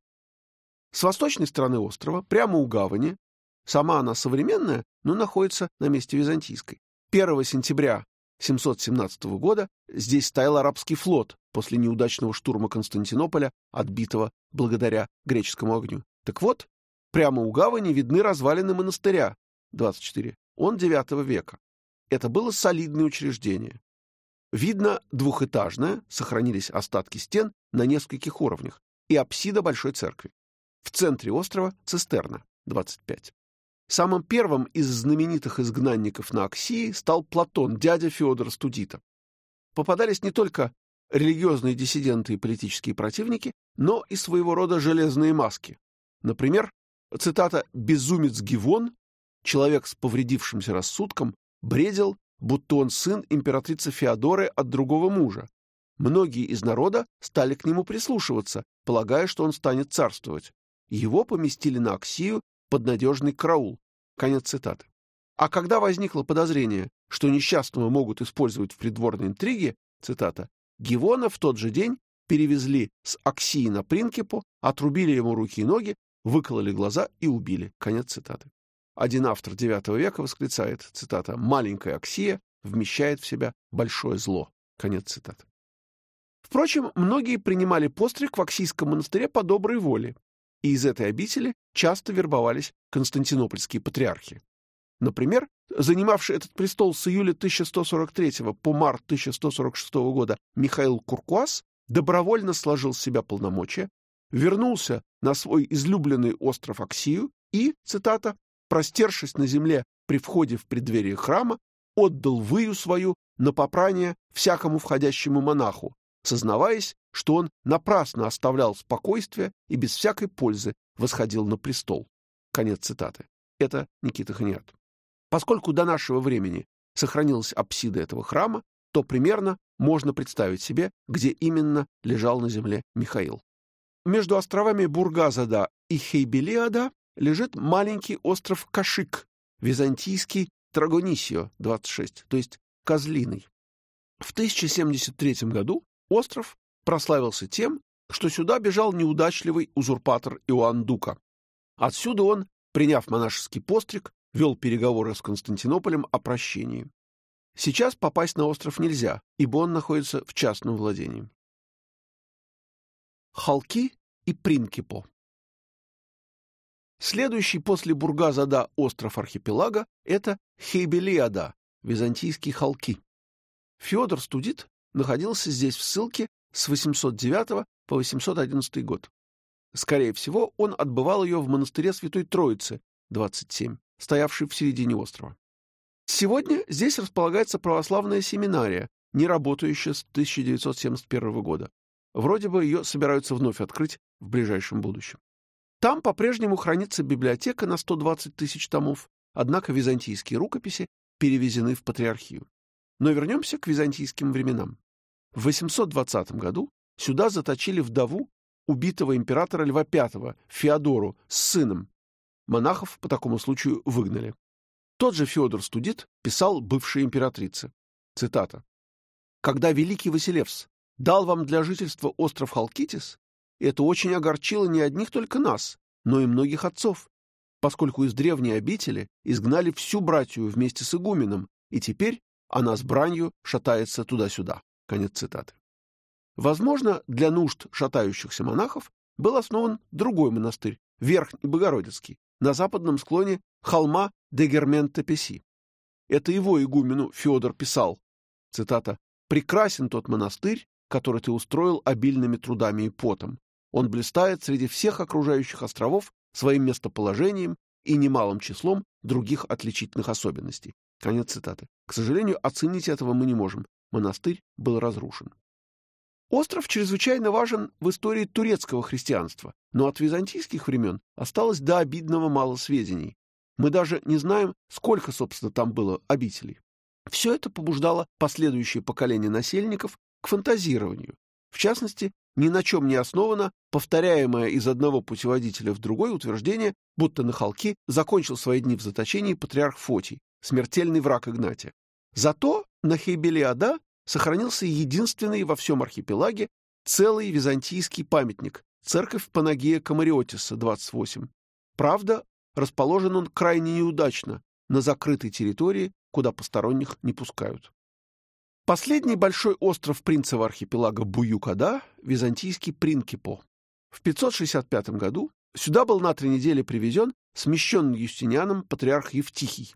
A: С восточной стороны острова, прямо у гавани, Сама она современная, но находится на месте византийской. 1 сентября 717 года здесь стоял арабский флот после неудачного штурма Константинополя, отбитого благодаря греческому огню. Так вот, прямо у гавани видны развалины монастыря 24. Он IX века. Это было солидное учреждение. Видно двухэтажное, сохранились остатки стен на нескольких уровнях, и апсида большой церкви. В центре острова цистерна 25. Самым первым из знаменитых изгнанников на Оксии стал Платон, дядя Феодора Студита. Попадались не только религиозные диссиденты и политические противники, но и своего рода железные маски. Например, цитата «Безумец Гивон, человек с повредившимся рассудком, бредил, будто он сын императрицы Феодоры от другого мужа. Многие из народа стали к нему прислушиваться, полагая, что он станет царствовать. Его поместили на Аксию под надежный караул. Конец цитаты. А когда возникло подозрение, что несчастного могут использовать в придворной интриге, цитата, Гивона в тот же день перевезли с Аксии на Принкипу, отрубили ему руки и ноги, выкололи глаза и убили. Конец цитаты. Один автор IX века восклицает, цитата, «маленькая Аксия вмещает в себя большое зло». Конец цитаты. Впрочем, многие принимали постриг в Аксийском монастыре по доброй воле, и из этой обители часто вербовались константинопольские патриархи. Например, занимавший этот престол с июля 1143 по март 1146 года Михаил Куркуас добровольно сложил с себя полномочия, вернулся на свой излюбленный остров Аксию и, цитата, «простершись на земле при входе в преддверие храма, отдал выю свою на попрание всякому входящему монаху, сознаваясь, что он напрасно оставлял спокойствие и без всякой пользы восходил на престол». Конец цитаты. Это Никита Ханиат. Поскольку до нашего времени сохранилась апсида этого храма, то примерно можно представить себе, где именно лежал на земле Михаил. Между островами Бургазада и Хейбелиада лежит маленький остров Кашик, византийский Трагонисио, 26, то есть Козлиный. В 1073 году остров прославился тем, что сюда бежал неудачливый узурпатор Иоанн Дука. Отсюда он, приняв монашеский постриг, вел переговоры с Константинополем о прощении. Сейчас попасть на остров нельзя, ибо он находится в частном владении. Халки и Принкипо Следующий после Бургазада остров архипелага – это Хейбелиада, византийские Халки. Федор Студит находился здесь в ссылке с 809 по 811 год. Скорее всего, он отбывал ее в монастыре Святой Троицы, 27 стоявший в середине острова. Сегодня здесь располагается православная семинария, не работающая с 1971 года. Вроде бы ее собираются вновь открыть в ближайшем будущем. Там по-прежнему хранится библиотека на 120 тысяч томов, однако византийские рукописи перевезены в патриархию. Но вернемся к византийским временам. В 820 году сюда заточили вдову убитого императора Льва V, Феодору, с сыном, Монахов по такому случаю выгнали. Тот же Федор Студит писал бывшей императрице. Цитата. «Когда великий Василевс дал вам для жительства остров Халкитис, это очень огорчило не одних только нас, но и многих отцов, поскольку из древней обители изгнали всю братью вместе с игуменом, и теперь она с бранью шатается туда-сюда». Конец цитаты. Возможно, для нужд шатающихся монахов был основан другой монастырь, Верхний Богородицкий, на западном склоне холма Дегермент-Тепеси. Это его игумену Федор писал, цитата, «Прекрасен тот монастырь, который ты устроил обильными трудами и потом. Он блистает среди всех окружающих островов своим местоположением и немалым числом других отличительных особенностей». Конец цитаты. К сожалению, оценить этого мы не можем. Монастырь был разрушен. Остров чрезвычайно важен в истории турецкого христианства, но от византийских времен осталось до обидного мало сведений. Мы даже не знаем, сколько, собственно, там было обителей. Все это побуждало последующее поколение насельников к фантазированию. В частности, ни на чем не основано повторяемое из одного путеводителя в другой утверждение, будто на Халки закончил свои дни в заточении патриарх Фотий, смертельный враг Игнатия. Зато на Хейбелиада сохранился единственный во всем архипелаге целый византийский памятник – церковь Панагия Камариотиса, 28. Правда, расположен он крайне неудачно, на закрытой территории, куда посторонних не пускают. Последний большой остров принцева архипелага Буюкада – византийский Принкипо. В 565 году сюда был на три недели привезен смещенный Юстинианом патриарх Евтихий.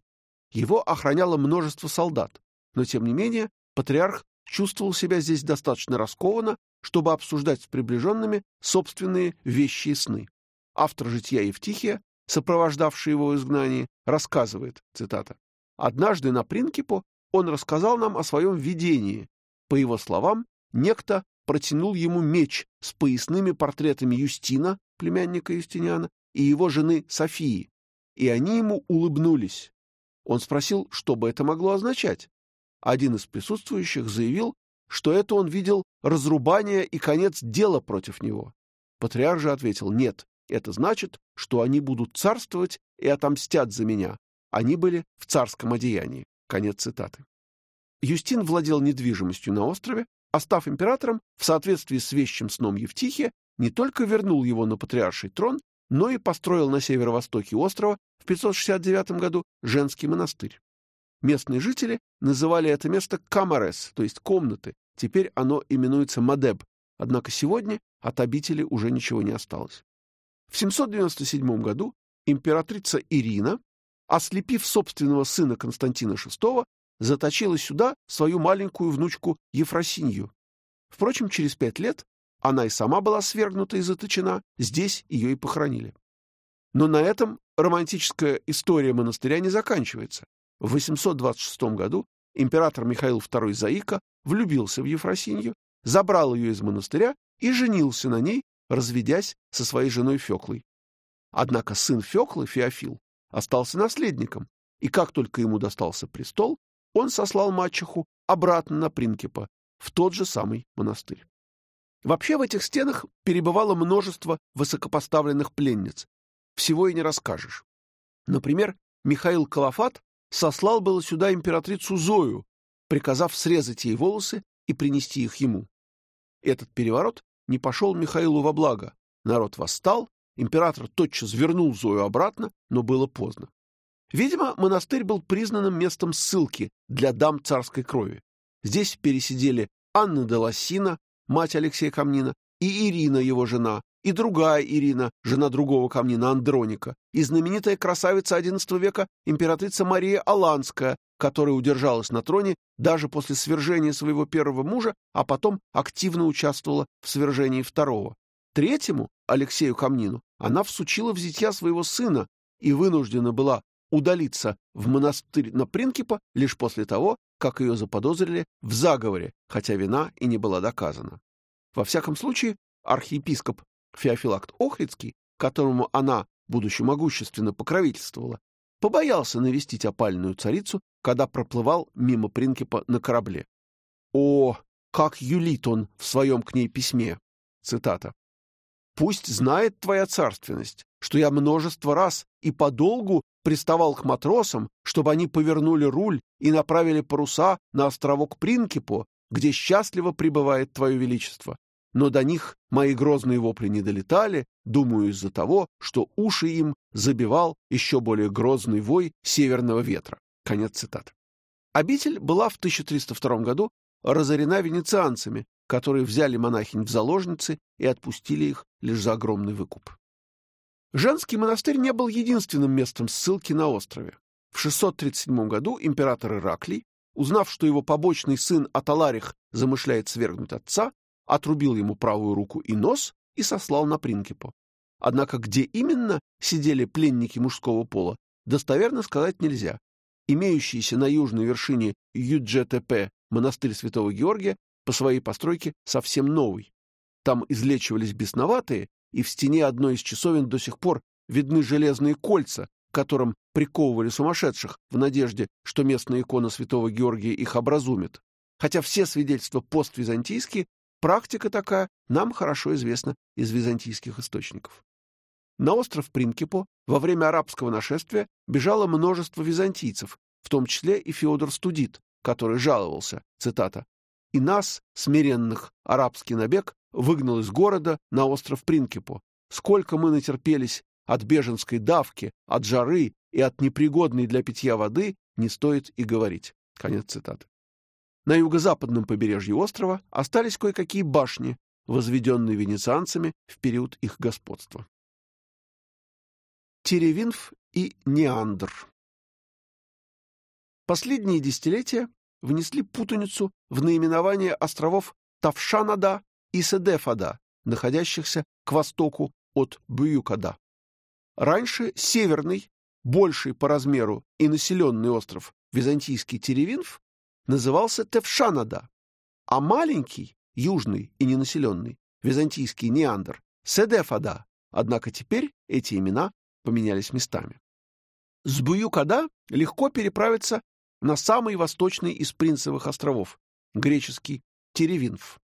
A: Его охраняло множество солдат, но тем не менее Патриарх чувствовал себя здесь достаточно раскованно, чтобы обсуждать с приближенными собственные вещи и сны. Автор «Житья Евтихия», сопровождавший его в изгнании, рассказывает, цитата, «Однажды на Принкипо он рассказал нам о своем видении. По его словам, некто протянул ему меч с поясными портретами Юстина, племянника Юстиниана, и его жены Софии, и они ему улыбнулись. Он спросил, что бы это могло означать. Один из присутствующих заявил, что это он видел разрубание и конец дела против него. Патриарх же ответил, нет, это значит, что они будут царствовать и отомстят за меня. Они были в царском одеянии. Конец цитаты. Юстин владел недвижимостью на острове, а став императором, в соответствии с вещим сном Евтихия, не только вернул его на патриарший трон, но и построил на северо-востоке острова в 569 году женский монастырь. Местные жители называли это место Камарес, то есть комнаты, теперь оно именуется Мадеб, однако сегодня от обители уже ничего не осталось. В 797 году императрица Ирина, ослепив собственного сына Константина VI, заточила сюда свою маленькую внучку Ефросинью. Впрочем, через пять лет она и сама была свергнута и заточена, здесь ее и похоронили. Но на этом романтическая история монастыря не заканчивается. В 826 году император Михаил II Заика влюбился в Ефросинью, забрал ее из монастыря и женился на ней, разведясь со своей женой Феклой. Однако сын Феклы, Феофил, остался наследником, и как только ему достался престол, он сослал мачеху обратно на Принкипа, в тот же самый монастырь. Вообще в этих стенах перебывало множество высокопоставленных пленниц. Всего и не расскажешь. Например, Михаил Калафат сослал было сюда императрицу Зою, приказав срезать ей волосы и принести их ему. Этот переворот не пошел Михаилу во благо. Народ восстал, император тотчас вернул Зою обратно, но было поздно. Видимо, монастырь был признанным местом ссылки для дам царской крови. Здесь пересидели Анна де Лассина, мать Алексея Камнина, и Ирина, его жена, и другая Ирина, жена другого Камнина, Андроника, и знаменитая красавица XI века императрица Мария Аланская, которая удержалась на троне даже после свержения своего первого мужа, а потом активно участвовала в свержении второго. Третьему, Алексею Камнину, она всучила в зятья своего сына и вынуждена была удалиться в монастырь на Принкипа лишь после того, как ее заподозрили в заговоре, хотя вина и не была доказана. Во всяком случае, архиепископ Феофилакт Охридский, которому она, будучи могущественно, покровительствовала, побоялся навестить опальную царицу, когда проплывал мимо Принкипа на корабле. «О, как юлит он в своем к ней письме!» Цитата. «Пусть знает твоя царственность, что я множество раз и подолгу приставал к матросам, чтобы они повернули руль и направили паруса на островок Принкипо, где счастливо пребывает Твое Величество. Но до них мои грозные вопли не долетали, думаю, из-за того, что уши им забивал еще более грозный вой северного ветра. Конец цитаты. Обитель была в 1302 году разорена венецианцами, которые взяли монахинь в заложницы и отпустили их лишь за огромный выкуп. Женский монастырь не был единственным местом ссылки на острове. В 637 году император Ираклий, узнав, что его побочный сын Аталарих замышляет свергнуть отца, отрубил ему правую руку и нос и сослал на Принкипо. Однако где именно сидели пленники мужского пола, достоверно сказать нельзя. Имеющийся на южной вершине ЮДЖТП монастырь Святого Георгия по своей постройке совсем новый. Там излечивались бесноватые и в стене одной из часовен до сих пор видны железные кольца, которым приковывали сумасшедших в надежде, что местная икона святого Георгия их образумит. Хотя все свидетельства поствизантийские, практика такая нам хорошо известна из византийских источников. На остров Принкипо во время арабского нашествия бежало множество византийцев, в том числе и Феодор Студит, который жаловался, цитата, «И нас, смиренных, арабский набег выгнал из города на остров Принкипо. Сколько мы натерпелись от беженской давки, от жары и от непригодной для питья воды, не стоит и говорить. Конец цитаты. На юго-западном побережье острова остались кое-какие башни, возведенные венецианцами в период их господства. Теревинф и Неандр Последние десятилетия внесли путаницу в наименование островов Тавшанада и Седефада, находящихся к востоку от Бююкада. Раньше северный, больший по размеру и населенный остров византийский Теревинф назывался Тевшанада, а маленький, южный и ненаселенный, византийский Неандр, Седефада, однако теперь эти имена поменялись местами. С Буюкада легко переправиться на самый восточный из Принцевых островов, греческий Теревинф.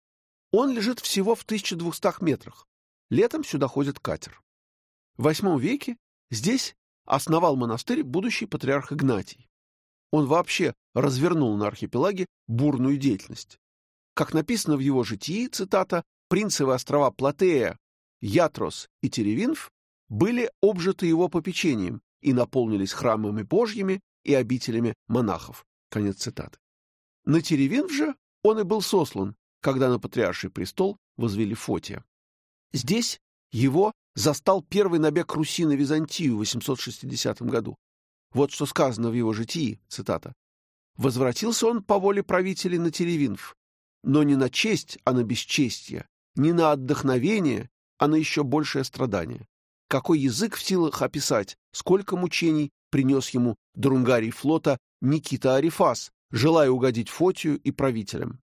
A: Он лежит всего в 1200 метрах. Летом сюда ходит катер. В VIII веке здесь основал монастырь будущий патриарх Игнатий. Он вообще развернул на архипелаге бурную деятельность. Как написано в его житии, цитата, «Принцевы острова Платея, Ятрос и Теревинф были обжиты его попечением и наполнились храмами божьими и обителями монахов». Конец цитаты. На Теревинф же он и был сослан, когда на патриарший престол возвели Фотия. Здесь его застал первый набег Руси на Византию в 860 году. Вот что сказано в его житии, цитата. «Возвратился он по воле правителей на Теревинф, но не на честь, а на бесчестье, не на отдохновение, а на еще большее страдание. Какой язык в силах описать, сколько мучений принес ему Друнгарий флота Никита Арифас, желая угодить Фотию и правителям.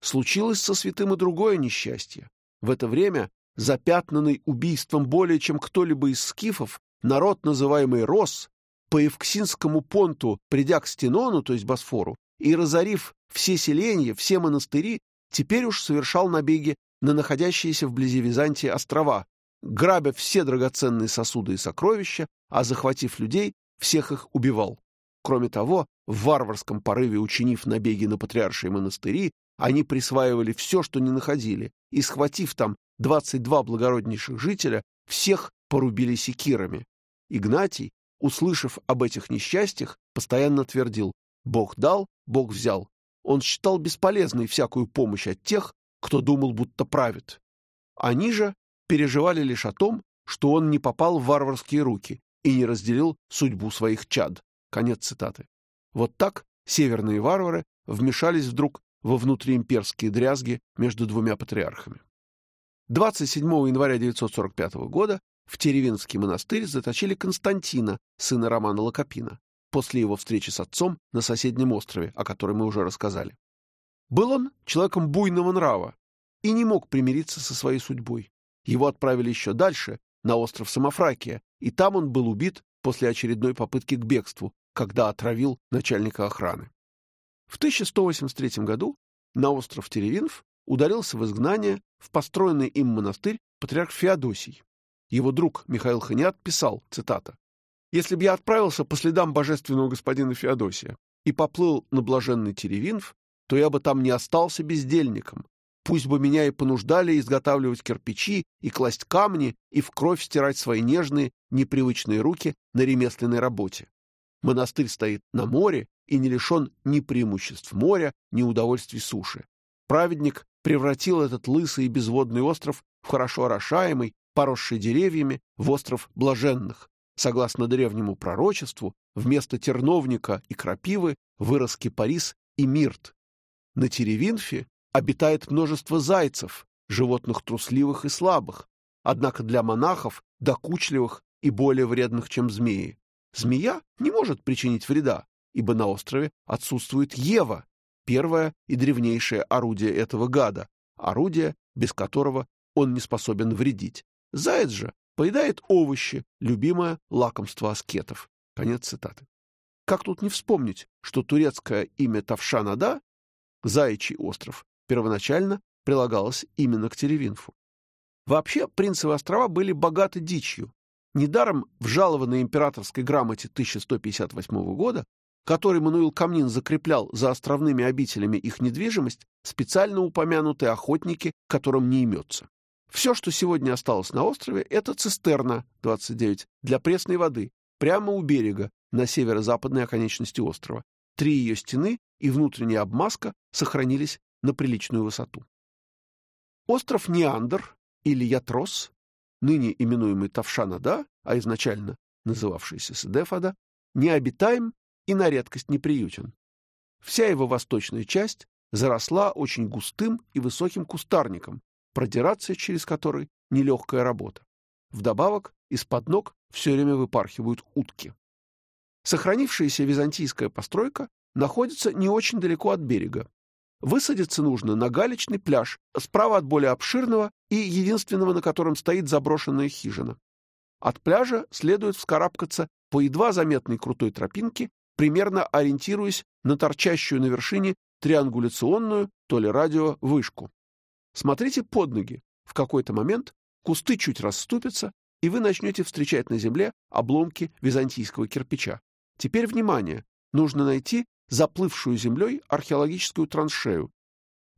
A: Случилось со святым и другое несчастье. В это время, запятнанный убийством более чем кто-либо из скифов, народ, называемый Рос, по Евксинскому понту, придя к Стенону, то есть Босфору, и разорив все селения, все монастыри, теперь уж совершал набеги на находящиеся вблизи Византии острова, грабя все драгоценные сосуды и сокровища, а захватив людей, всех их убивал. Кроме того, в варварском порыве учинив набеги на патриаршие монастыри, они присваивали все, что не находили, и, схватив там 22 благороднейших жителя, всех порубили секирами. Игнатий, услышав об этих несчастьях, постоянно твердил «Бог дал, Бог взял». Он считал бесполезной всякую помощь от тех, кто думал, будто правит. Они же переживали лишь о том, что он не попал в варварские руки и не разделил судьбу своих чад. Конец цитаты. Вот так северные варвары вмешались вдруг во внутриимперские дрязги между двумя патриархами. 27 января 945 года в Теревинский монастырь заточили Константина, сына Романа Локопина, после его встречи с отцом на соседнем острове, о котором мы уже рассказали. Был он человеком буйного нрава и не мог примириться со своей судьбой. Его отправили еще дальше, на остров Самофракия, и там он был убит после очередной попытки к бегству, когда отравил начальника охраны. В 1183 году на остров Теревинф ударился в изгнание в построенный им монастырь патриарх Феодосий. Его друг Михаил Ханиат писал, цитата, «Если бы я отправился по следам божественного господина Феодосия и поплыл на блаженный Теревинф, то я бы там не остался бездельником. Пусть бы меня и понуждали изготавливать кирпичи и класть камни и в кровь стирать свои нежные, непривычные руки на ремесленной работе. Монастырь стоит на море и не лишен ни преимуществ моря, ни удовольствий суши. Праведник превратил этот лысый и безводный остров в хорошо орошаемый, поросший деревьями, в остров блаженных. Согласно древнему пророчеству, вместо терновника и крапивы вырос кипарис и мирт. На Теревинфе обитает множество зайцев, животных трусливых и слабых, однако для монахов докучливых и более вредных, чем змеи. Змея не может причинить вреда, ибо на острове отсутствует Ева, первое и древнейшее орудие этого гада, орудие, без которого он не способен вредить. Заяц же поедает овощи, любимое лакомство аскетов. Конец цитаты. Как тут не вспомнить, что турецкое имя Тавшанада, Заячий остров, первоначально прилагалось именно к Теревинфу. Вообще, Принцевы острова были богаты дичью. Недаром в жалованной императорской грамоте 1158 года который Мануил Камнин закреплял за островными обителями их недвижимость, специально упомянуты охотники, которым не имется. Все, что сегодня осталось на острове, это цистерна 29 для пресной воды, прямо у берега, на северо-западной оконечности острова. Три ее стены и внутренняя обмазка сохранились на приличную высоту. Остров Неандр или Ятрос, ныне именуемый Тавшанада, а изначально называвшийся Седефада, необитаем и на редкость неприютен. Вся его восточная часть заросла очень густым и высоким кустарником, продираться через который — нелегкая работа. Вдобавок из-под ног все время выпархивают утки. Сохранившаяся византийская постройка находится не очень далеко от берега. Высадиться нужно на галечный пляж, справа от более обширного и единственного, на котором стоит заброшенная хижина. От пляжа следует вскарабкаться по едва заметной крутой тропинке, примерно ориентируясь на торчащую на вершине триангуляционную, то ли радио, вышку. Смотрите под ноги. В какой-то момент кусты чуть расступятся, и вы начнете встречать на земле обломки византийского кирпича. Теперь внимание! Нужно найти заплывшую землей археологическую траншею.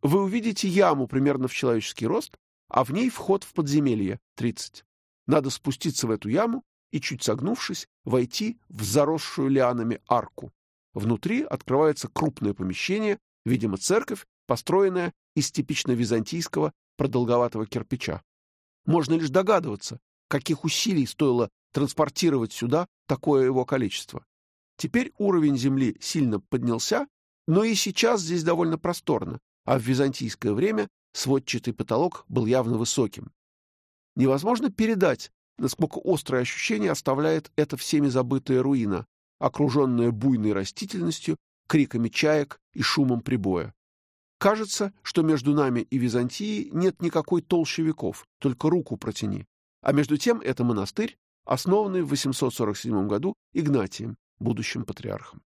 A: Вы увидите яму примерно в человеческий рост, а в ней вход в подземелье 30. Надо спуститься в эту яму и, чуть согнувшись, войти в заросшую лианами арку. Внутри открывается крупное помещение, видимо, церковь, построенная из типично византийского продолговатого кирпича. Можно лишь догадываться, каких усилий стоило транспортировать сюда такое его количество. Теперь уровень земли сильно поднялся, но и сейчас здесь довольно просторно, а в византийское время сводчатый потолок был явно высоким. Невозможно передать, насколько острое ощущение оставляет эта всеми забытая руина, окруженная буйной растительностью, криками чаек и шумом прибоя. Кажется, что между нами и Византией нет никакой толщи веков, только руку протяни. А между тем это монастырь, основанный в 847 году Игнатием, будущим патриархом.